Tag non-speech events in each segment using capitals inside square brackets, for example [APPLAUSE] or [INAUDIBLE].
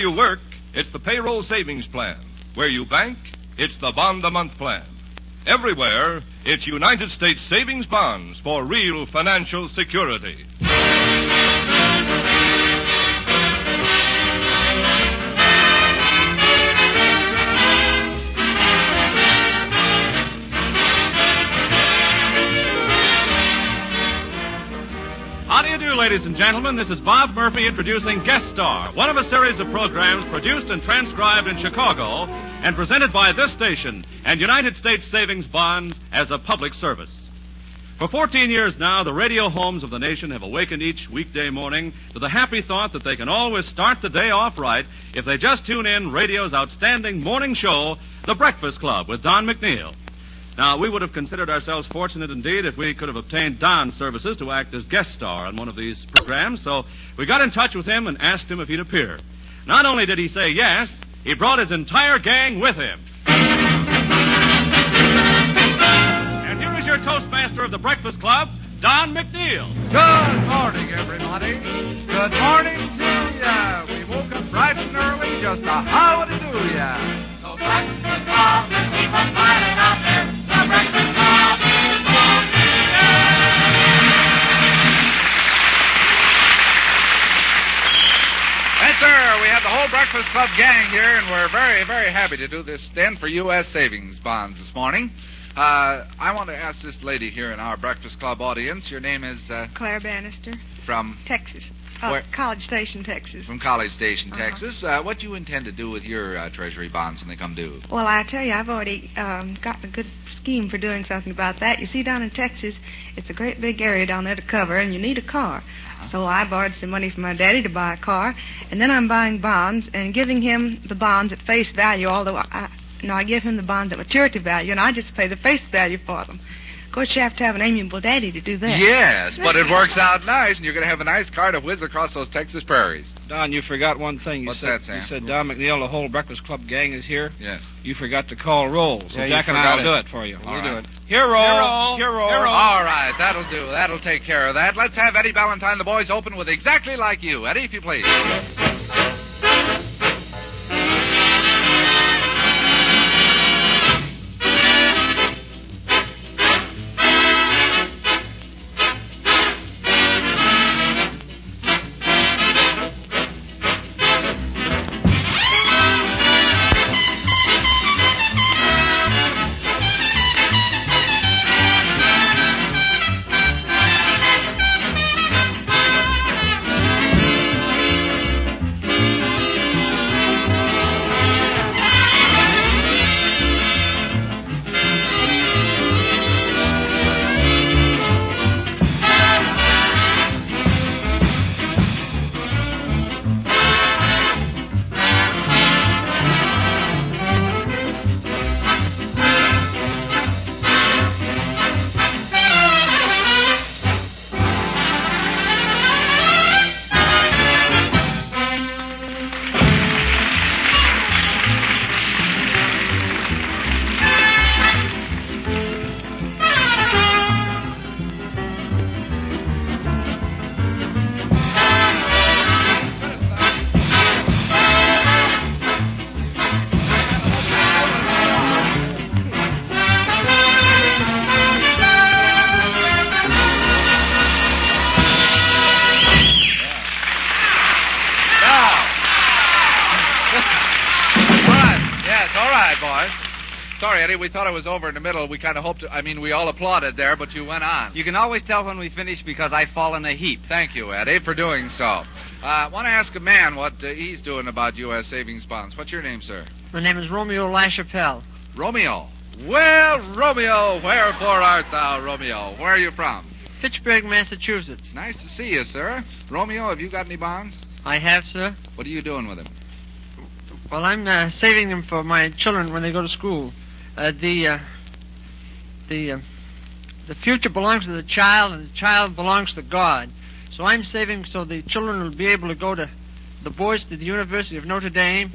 you work, it's the payroll savings plan. Where you bank, it's the bond a month plan. Everywhere, it's United States savings bonds for real financial security. Ladies and gentlemen? This is Bob Murphy introducing Guest Star, one of a series of programs produced and transcribed in Chicago and presented by this station and United States Savings Bonds as a public service. For 14 years now, the radio homes of the nation have awakened each weekday morning to the happy thought that they can always start the day off right if they just tune in radio's outstanding morning show, The Breakfast Club with Don McNeill. Now, we would have considered ourselves fortunate indeed if we could have obtained Don's services to act as guest star on one of these programs, so we got in touch with him and asked him if he'd appear. Not only did he say yes, he brought his entire gang with him. And here is your Toastmaster of the Breakfast Club, Don McNeill. Good morning, everybody. Good morning to ya. We woke up bright and early just to how to do ya. So breakfast club, let's keep on smiling sir. We have the whole Breakfast Club gang here, and we're very, very happy to do this stand for U.S. savings bonds this morning. Uh, I want to ask this lady here in our Breakfast Club audience. Your name is uh, Claire Bannister, from Texas. Uh, Where- College Station, Texas. from College Station, Uh-huh. Texas. Uh, what do you intend to do with your uh, Treasury bonds when they come due? Well, I tell you, I've already um, gotten a good scheme for doing something about that. You see, down in Texas, it's a great big area down there to cover, and you need a car. Uh-huh. So I borrowed some money from my daddy to buy a car, and then I'm buying bonds and giving him the bonds at face value. Although I, no, I give him the bonds at maturity value, and I just pay the face value for them. Of course, you have to have an amiable daddy to do that. Yes, but it works out nice, and you're going to have a nice car to whiz across those Texas prairies. Don, you forgot one thing. You What's said, that, Sam? You said Don McNeill, the whole Breakfast Club gang is here. Yes. You forgot to call roll. So Yeah, Jack and I'll it. do it for you. All we'll right. do it. Here roll. Here roll. Here roll. Here roll. All right, that'll do. That'll take care of that. Let's have Eddie Ballantine, the boys, open with exactly like you. Eddie, if you please. Sorry, Eddie, we thought it was over in the middle. We kind of hoped, to, I mean, we all applauded there, but you went on. You can always tell when we finish because I fall in a heap. Thank you, Eddie, for doing so. Uh, I want to ask a man what uh, he's doing about U.S. savings bonds. What's your name, sir? My name is Romeo LaChapelle. Romeo. Well, Romeo, wherefore art thou, Romeo? Where are you from? Fitchburg, Massachusetts. Nice to see you, sir. Romeo, have you got any bonds? I have, sir. What are you doing with them? Well, I'm uh, saving them for my children when they go to school. Uh, the uh, the uh, the future belongs to the child, and the child belongs to God. So I'm saving so the children will be able to go to the boys to the University of Notre Dame,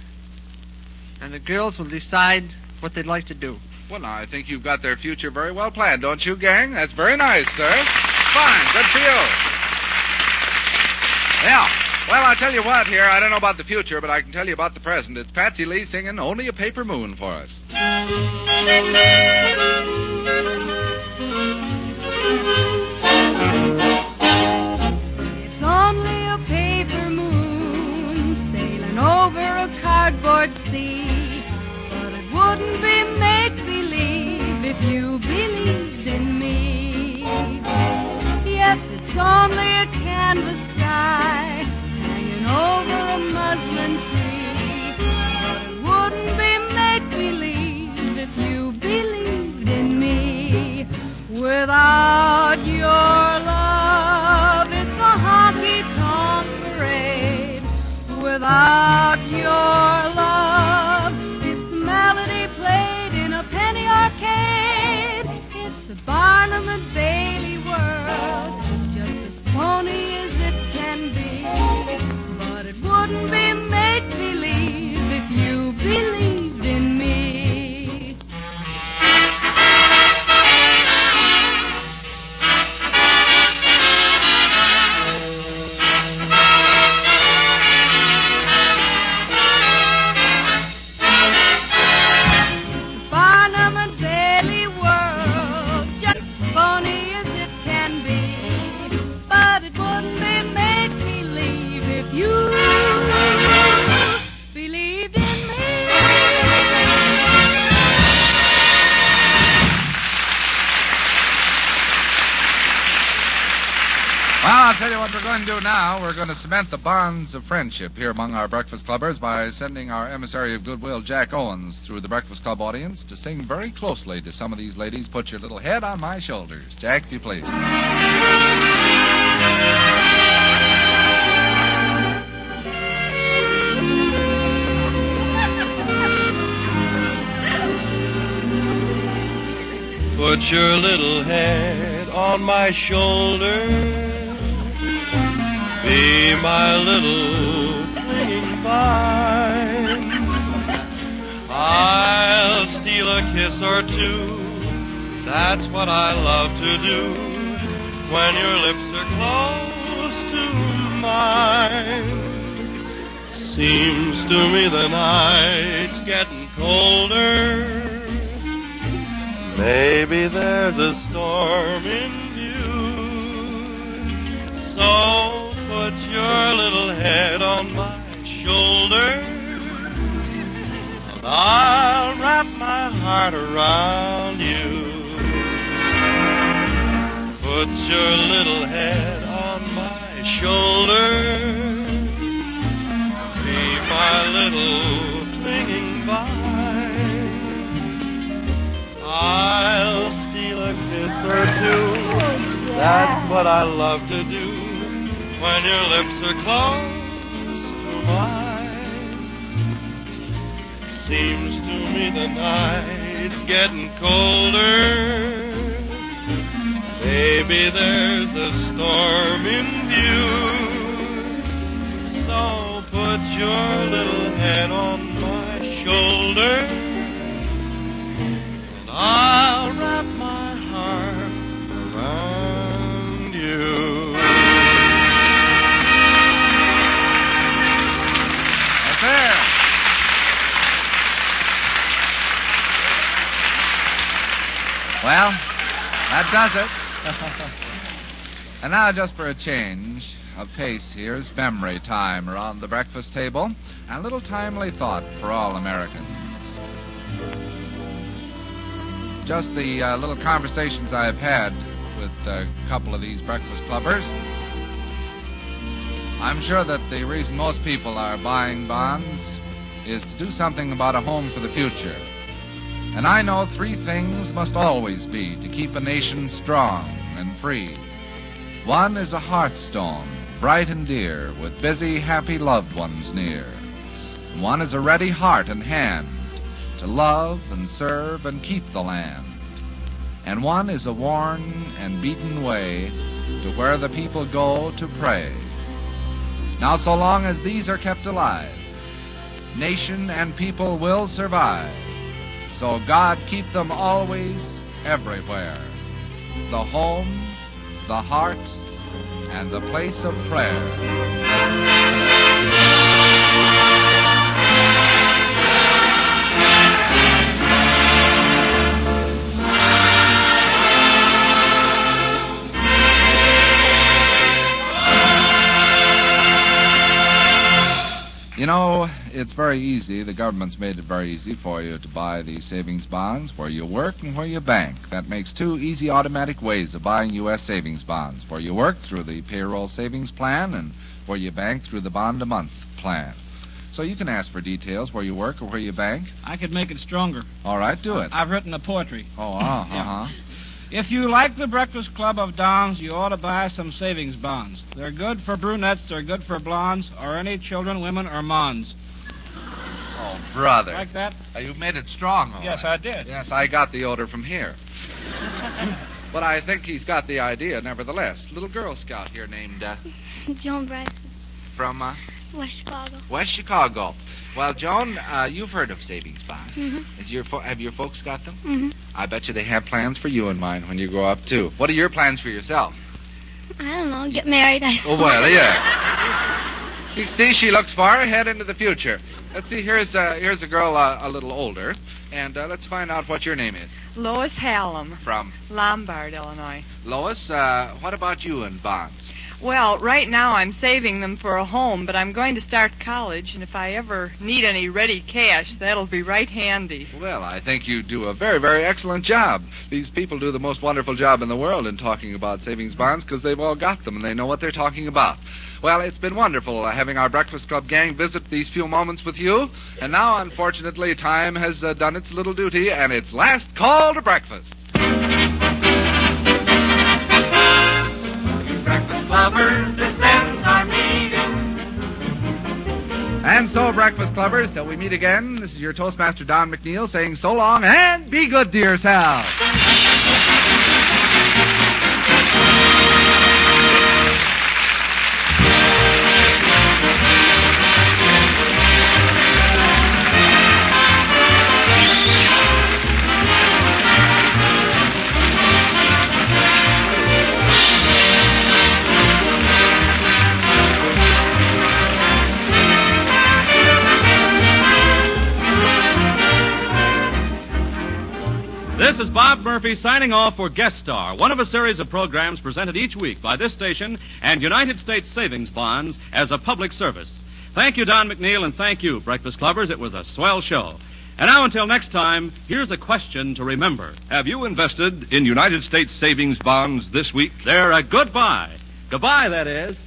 and the girls will decide what they'd like to do. Well, now, I think you've got their future very well planned, don't you, gang? That's very nice, sir. Fine. Good for you. Yeah. Well, I'll tell you what here. I don't know about the future, but I can tell you about the present. It's Patsy Lee singing Only a Paper Moon for us. It's only a paper moon sailing over a cardboard sea. But it wouldn't be make believe if you believed in me. Yes, it's only a canvas sky over a muslin tree. But it wouldn't be make believe if you believed in me. Without your Well, I'll tell you what we're going to do now. We're going to cement the bonds of friendship here among our Breakfast Clubbers by sending our emissary of goodwill, Jack Owens, through the Breakfast Club audience to sing very closely to some of these ladies. Put your little head on my shoulders. Jack, if you please. Put your little head on my shoulder. My little clinging vine. I'll steal a kiss or two. That's what I love to do when your lips are close to mine. Seems to me the night's getting colder. Maybe there's a storm in view. So put your little head on my shoulder. And I'll wrap my heart around you. Put your little head on my shoulder. Be my little clinging vine. I'll steal a kiss or two. That's what I love to do when your lips are close to mine. Seems to me the night's getting colder. Baby, there's a storm in view. So put your little head on my shoulder. And I'll wrap my heart around Well, that does it. [LAUGHS] and now, just for a change of pace, here's memory time around the breakfast table and a little timely thought for all Americans. Just the uh, little conversations I've had with a couple of these breakfast clubbers. I'm sure that the reason most people are buying bonds is to do something about a home for the future. And I know three things must always be to keep a nation strong and free. One is a hearthstone, bright and dear, with busy, happy loved ones near. One is a ready heart and hand to love and serve and keep the land. And one is a worn and beaten way to where the people go to pray. Now, so long as these are kept alive, nation and people will survive. So God keep them always, everywhere. The home, the heart, and the place of prayer. You know, it's very easy. The government's made it very easy for you to buy these savings bonds where you work and where you bank. That makes two easy automatic ways of buying U.S. savings bonds where you work through the payroll savings plan and where you bank through the bond a month plan. So you can ask for details where you work or where you bank. I could make it stronger. All right, do it. I've written the poetry. Oh, [LAUGHS] uh huh. If you like the Breakfast Club of Dons, you ought to buy some savings bonds. They're good for brunettes, they're good for blondes, or any children, women, or mons. Oh, brother. Like that? Uh, you made it strong, all Yes, right. I did. Yes, I got the odor from here. [LAUGHS] but I think he's got the idea, nevertheless. Little Girl Scout here named uh, [LAUGHS] Joan Bryson, from uh, West Chicago. West Chicago. Well, Joan, uh, you've heard of savings bonds. Mm-hmm. Is your fo- have your folks got them? Mm-hmm. I bet you they have plans for you and mine when you grow up too. What are your plans for yourself? I don't know. Get married. I. Oh well, yeah. [LAUGHS] You see, she looks far ahead into the future. Let's see. Here's uh, here's a girl uh, a little older, and uh, let's find out what your name is. Lois Hallam, From Lombard, Illinois. Lois. Uh, what about you and bonds? Well, right now I'm saving them for a home, but I'm going to start college, and if I ever need any ready cash, that'll be right handy. Well, I think you do a very, very excellent job. These people do the most wonderful job in the world in talking about savings bonds because they've all got them and they know what they're talking about. Well, it's been wonderful having our Breakfast Club gang visit these few moments with you. And now, unfortunately, time has uh, done its little duty and it's last call to. Breakfast And so, Breakfast Clubbers, till we meet again, this is your Toastmaster Don McNeill saying so long and be good to yourselves. Murphy signing off for Guest Star, one of a series of programs presented each week by this station and United States Savings Bonds as a public service. Thank you, Don McNeill, and thank you, Breakfast Clubbers. It was a swell show. And now, until next time, here's a question to remember. Have you invested in United States savings bonds this week? They're a good buy. Goodbye, that is.